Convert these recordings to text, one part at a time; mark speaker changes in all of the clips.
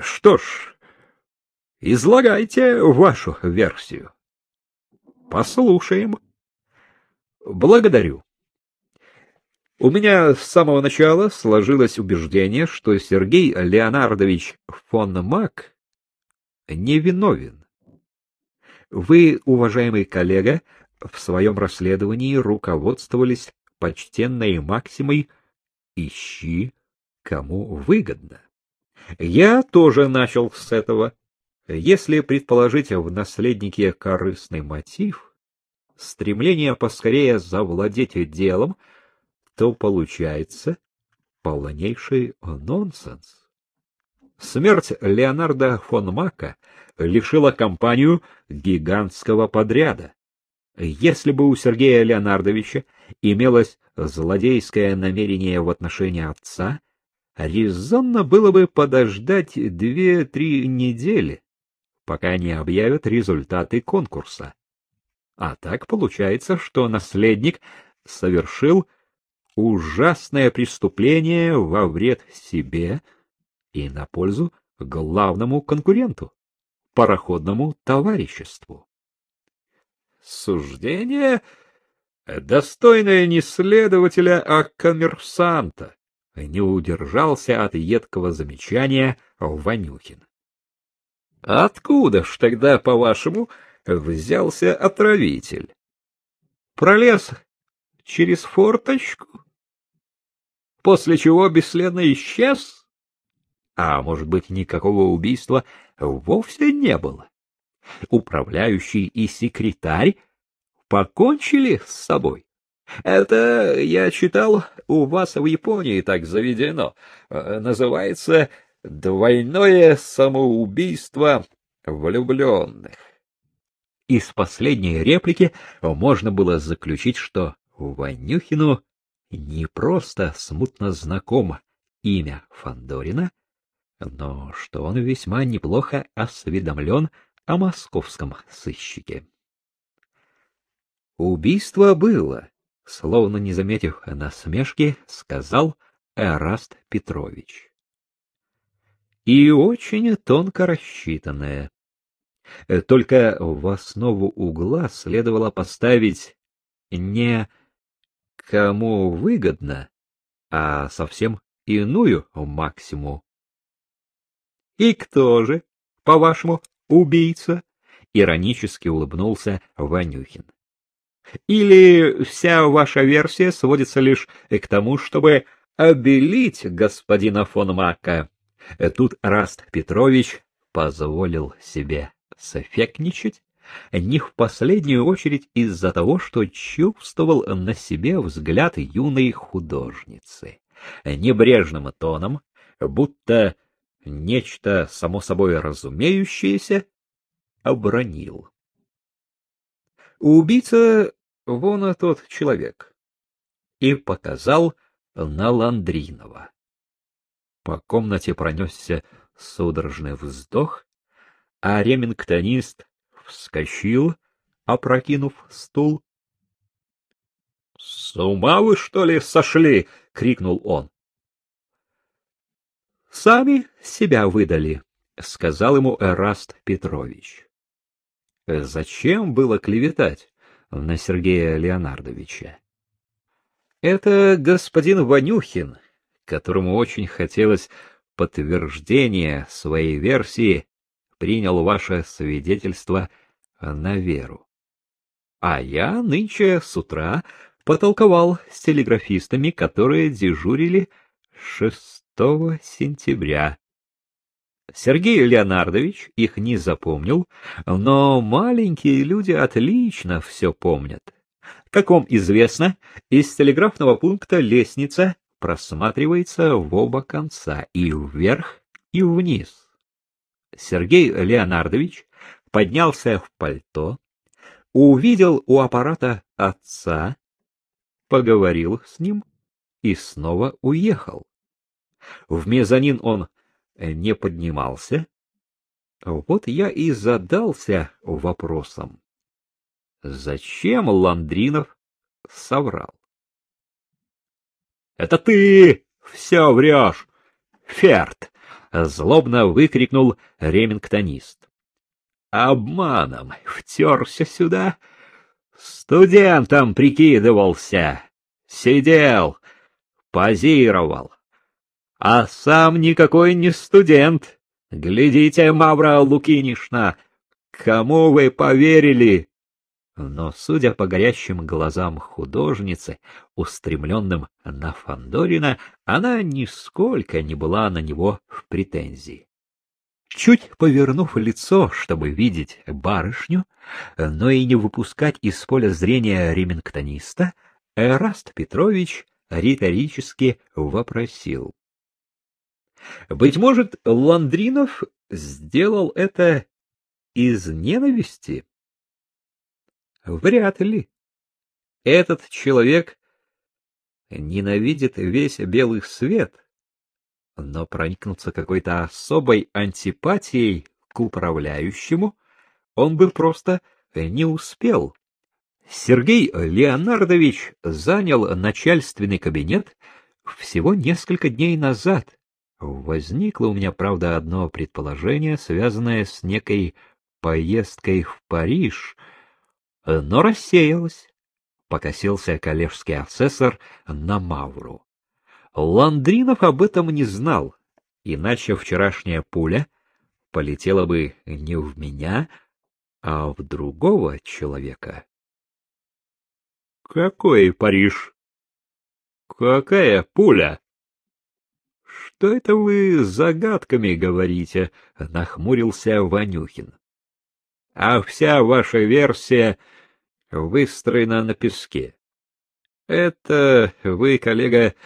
Speaker 1: Что ж, излагайте вашу версию. Послушаем. Благодарю. У меня с самого начала сложилось убеждение, что Сергей Леонардович фон Мак невиновен. Вы, уважаемый коллега, в своем расследовании руководствовались почтенной максимой «ищи, кому выгодно». Я тоже начал с этого. Если предположить в наследнике корыстный мотив, стремление поскорее завладеть делом — то получается полнейший нонсенс. Смерть Леонарда фон Мака лишила компанию гигантского подряда. Если бы у Сергея Леонардовича имелось злодейское намерение в отношении отца, резонно было бы подождать две-три недели, пока не объявят результаты конкурса. А так получается, что наследник совершил ужасное преступление во вред себе и на пользу главному конкуренту — пароходному товариществу. Суждение, достойное не следователя, а коммерсанта, не удержался от едкого замечания Ванюхин. — Откуда ж тогда, по-вашему, взялся отравитель? Пролез через форточку? после чего бесследно исчез? А может быть, никакого убийства вовсе не было? Управляющий и секретарь покончили с собой? Это, я читал, у вас в Японии так заведено. Называется «двойное самоубийство влюбленных». Из последней реплики можно было заключить, что Ванюхину не просто смутно знакомо имя Фандорина, но что он весьма неплохо осведомлен о московском сыщике. Убийство было, словно не заметив насмешки, сказал Эраст Петрович. И очень тонко рассчитанное. Только в основу угла следовало поставить не кому выгодно, а совсем иную максиму. — И кто же, по-вашему, убийца? — иронически улыбнулся Ванюхин. — Или вся ваша версия сводится лишь к тому, чтобы обелить господина фон Мака? Тут Раст Петрович позволил себе софекничать не в последнюю очередь из-за того, что чувствовал на себе взгляд юной художницы. Небрежным тоном, будто нечто само собой разумеющееся, обронил. Убийца вон тот человек. И показал на Ландринова. По комнате пронесся судорожный вздох, а ремингтонист вскочил, опрокинув стул. — С ума вы, что ли, сошли? — крикнул он. — Сами себя выдали, — сказал ему Эраст Петрович. — Зачем было клеветать на Сергея Леонардовича? Это господин Ванюхин, которому очень хотелось подтверждения своей версии, принял ваше свидетельство — на веру. А я нынче с утра потолковал с телеграфистами, которые дежурили 6 сентября. Сергей Леонардович их не запомнил, но маленькие люди отлично все помнят. Как вам известно, из телеграфного пункта лестница просматривается в оба конца, и вверх, и вниз. Сергей Леонардович поднялся в пальто, увидел у аппарата отца, поговорил с ним и снова уехал. В мезонин он не поднимался. Вот я и задался вопросом. Зачем Ландринов соврал? — Это ты все врешь, Ферд! злобно выкрикнул ремингтонист. Обманом втерся сюда, студентом прикидывался, сидел, позировал, а сам никакой не студент. Глядите, Мавра Лукинишна, кому вы поверили? Но, судя по горящим глазам художницы, устремленным на Фандорина, она нисколько не была на него в претензии. Чуть повернув лицо, чтобы видеть барышню, но и не выпускать из поля зрения ремингтониста, Эраст Петрович риторически вопросил. Быть может, Ландринов сделал это из ненависти? Вряд ли. Этот человек ненавидит весь белый свет, но проникнуться какой-то особой антипатией к управляющему он бы просто не успел. Сергей Леонардович занял начальственный кабинет всего несколько дней назад. Возникло у меня, правда, одно предположение, связанное с некой поездкой в Париж, но рассеялось. Покосился коллежский асессор на Мавру. Ландринов об этом не знал, иначе вчерашняя пуля полетела бы не в меня, а в другого человека. — Какой Париж? Какая пуля? — Что это вы загадками говорите? — нахмурился Ванюхин. — А вся ваша версия выстроена на песке. Это вы, коллега,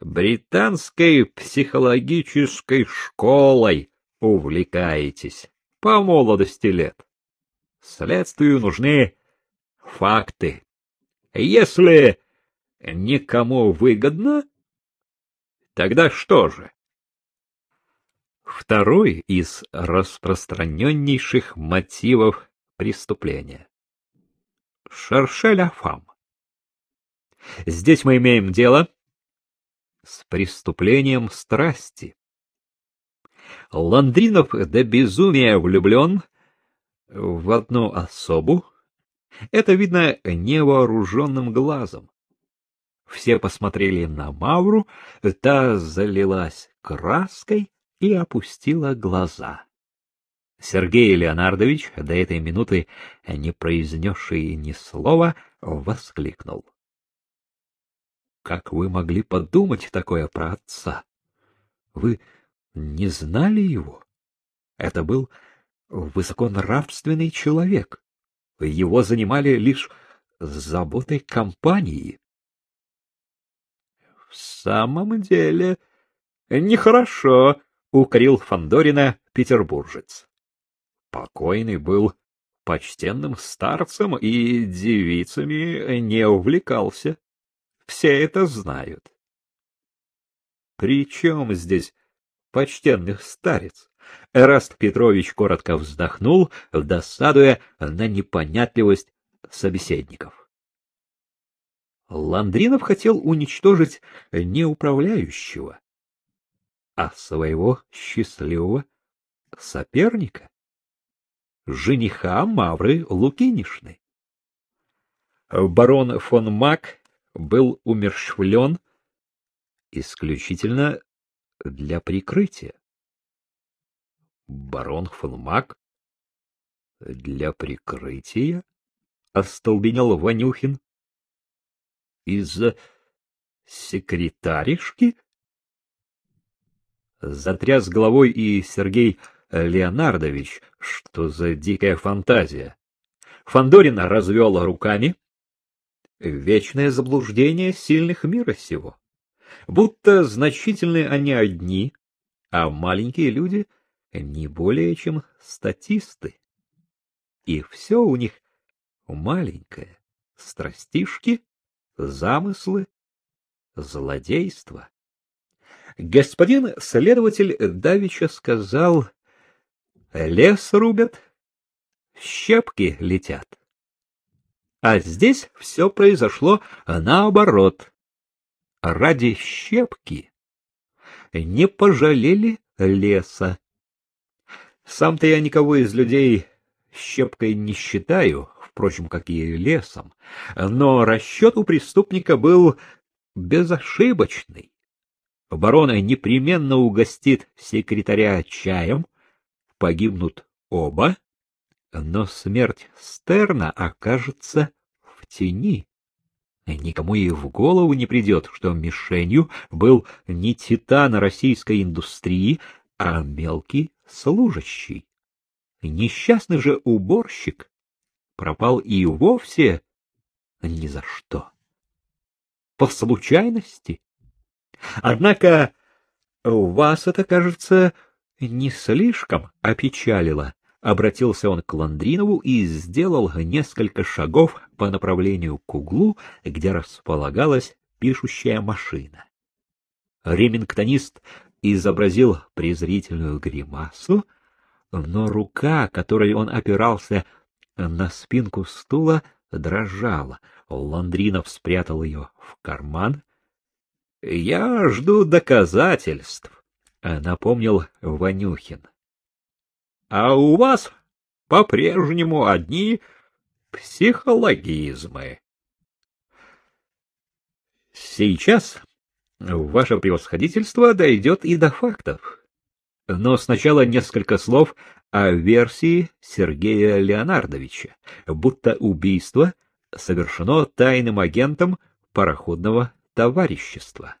Speaker 1: британской психологической школой увлекаетесь по молодости лет. Следствию нужны факты. Если никому выгодно, тогда что же? Второй из распространеннейших мотивов преступления. Шершеля-фам. Здесь мы имеем дело с преступлением страсти. Ландринов до безумия влюблен в одну особу. Это видно невооруженным глазом. Все посмотрели на Мавру, та залилась краской и опустила глаза. Сергей Леонардович, до этой минуты не произнесший ни слова, воскликнул. Как вы могли подумать такое про отца? Вы не знали его? Это был высоконравственный человек. Его занимали лишь заботой компании. — В самом деле, нехорошо, — укорил Фандорина петербуржец. Покойный был почтенным старцем и девицами не увлекался. Все это знают. При чем здесь почтенных старец? Эраст Петрович коротко вздохнул, досадуя на непонятливость собеседников. Ландринов хотел уничтожить не управляющего, а своего счастливого соперника, жениха Мавры Лукинишны. Барон фон Мак был умерщвлен исключительно для прикрытия. Барон фон Мак для прикрытия? Остолбенел Ванюхин. Из-за секретаришки? Затряс головой и Сергей Леонардович, что за дикая фантазия. Фандорин развел руками, вечное заблуждение сильных мира сего. Будто значительны они одни, а маленькие люди не более чем статисты. И все у них маленькое — страстишки, замыслы, злодейство. Господин следователь Давича сказал, лес рубят, щепки летят. А здесь все произошло наоборот. Ради щепки не пожалели леса. Сам-то я никого из людей щепкой не считаю, впрочем, как и лесом, но расчет у преступника был безошибочный. Барона непременно угостит секретаря чаем, погибнут оба, но смерть Стерна окажется в тени. Никому и в голову не придет, что мишенью был не титан российской индустрии, а мелкий служащий. Несчастный же уборщик пропал и вовсе ни за что. По случайности. Однако вас это, кажется, не слишком опечалило. Обратился он к Ландринову и сделал несколько шагов по направлению к углу, где располагалась пишущая машина. Ремингтонист изобразил презрительную гримасу, но рука, которой он опирался на спинку стула, дрожала. Ландринов спрятал ее в карман. — Я жду доказательств, — напомнил Ванюхин. — А у вас по-прежнему одни психологизмы. Сейчас ваше превосходительство дойдет и до фактов. Но сначала несколько слов о версии Сергея Леонардовича, будто убийство совершено тайным агентом пароходного товарищества.